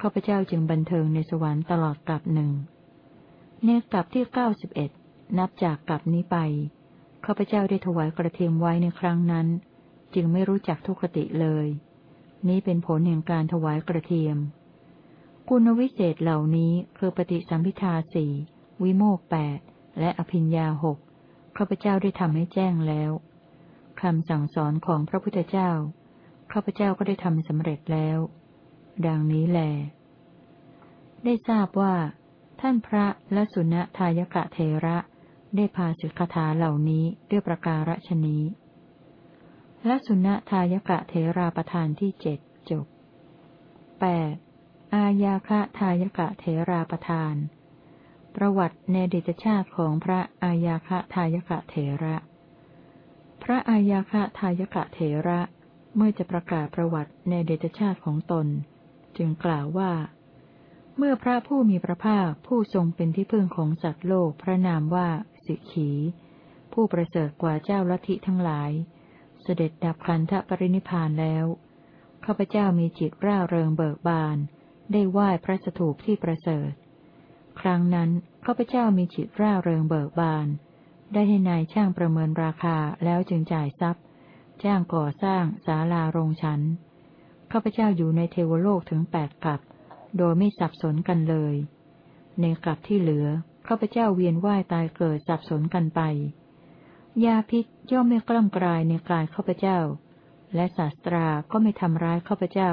ข้าพเจ้าจึงบันเทิงในสวรรค์ตลอดกลับหนึ่งในกลับที่เก้าสิบเอ็ดนับจากกลับนี้ไป ข้าพเจ้าได้ถวายกระเทียมไว้ในครั้งนั้น จึงไม่รู้จักทุกขติเลย นี้เป็นผลแห่งการถวายกระเทียม คุณวิเศษเหล่านี้คือปฏิสัมพิทาสี่วิโมกแปดและอภิญญาหกข้าพเจ้าได้ทำให้แจ้งแล้วคำสั่งสอนของพระพุทธเจ้าข้าพเจ้าก็ได้ทำสำเร็จแล้ว ดังนี้แล ได้ทราบว่า ท่านพระและสุณทายกะเทระได้พาสิกขาเหล่านี้ด้วยประการฉนี้ และสุณทายกะเทราประธานที่เจ็ดจบแปดอายาคะทายกะเทราประธาน ประวัติในดิตชาติของพระอายาคะทายกะเทระ พระอายาคะทายกะเทระเมื่อจะประกาศประวัติในเดชชาติของตน จึงกล่าวว่า เมื่อพระผู้มีพระภาคผู้ทรงเป็นที่พึ่งของสัตว์โลกพระนามว่าสิขี ผู้ประเสริฐกว่าเจ้าลัทธิทั้งหลาย เสด็จดับคันธปรินิพานแล้ว ข้าพเจ้ามีจิตร่าเริงเบิกบาน ได้ไหว้พระสถูปที่ประเสริฐ ครั้งนั้นข้าพเจ้ามีจิตร่าเริงเบิกบาน ได้ให้นายช่างประเมินราคาแล้วจึงจ่ายทรัพย์ จ้างก่อสร้างศาลาโรงฉัน ข้าพเจ้าอยู่ในเทวโลกถึงแปดกลับ โดยไม่สับสนกันเลย ในกลับที่เหลือข้าพเจ้าเวียนว่ายตายเกิดสับสนกันไป ยาพิษย่อมไม่กล้ำกลายในกายข้าพเจ้า และศาสตราก็ไม่ทำร้ายข้าพเจ้า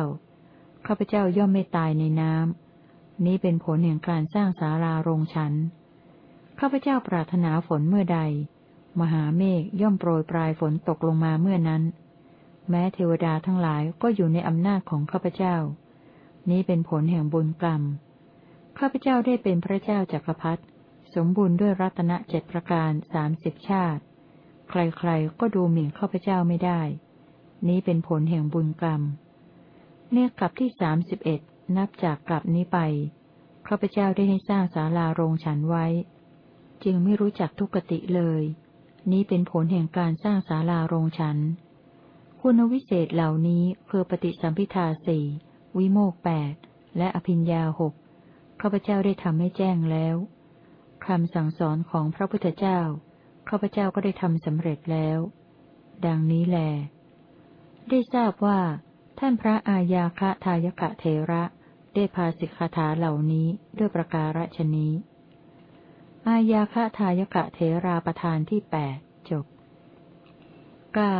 ข้าพเจ้าย่อมไม่ตายในน้ำ นี้เป็นผลแห่งการสร้างศาลาโรงฉัน ข้าพเจ้าปรารถนาฝนเมื่อใด มหาเมฆย่อมโปรยปลายฝนตกลงมาเมื่อนั้น แม้เทวดาทั้งหลายก็อยู่ในอำนาจของข้าพเจ้า นี้เป็นผลแห่งบุญกรรม ข้าพเจ้าได้เป็นพระเจ้าจากักรพรรดิสมบูรณ์ด้วยรัตนเจ็ดประการสามสิบชาติ ใครๆ ก็ดูหมิ่นข้าพเจ้าไม่ได้ นี้เป็นผลแห่งบุญกรรม เนื่อกลับที่สามสิบเอ็ดนับจากกลับนี้ไป ข้าพเจ้าได้ให้สร้างศาลาโรงฉันไว้ จึงไม่รู้จักทุกติเลย นี้เป็นผลแห่งการสร้างศาลาโรงฉัน คุณวิเศษเหล่านี้คือปฏิสัมพิทาสี่วิโมกแปดและอภิญญาหกข้าพเจ้าได้ทำให้แจ้งแล้วคำสั่งสอนของพระพุทธเจ้า ข้าพเจ้าก็ได้ทำสำเร็จแล้ว ดังนี้แล ได้ทราบว่า ท่านพระอาญาคะทายกะเทระได้พาสิกขาเหล่านี้ด้วยประการฉนี้ อายาคะทายกะเทราประธานที่แปดจบเก้า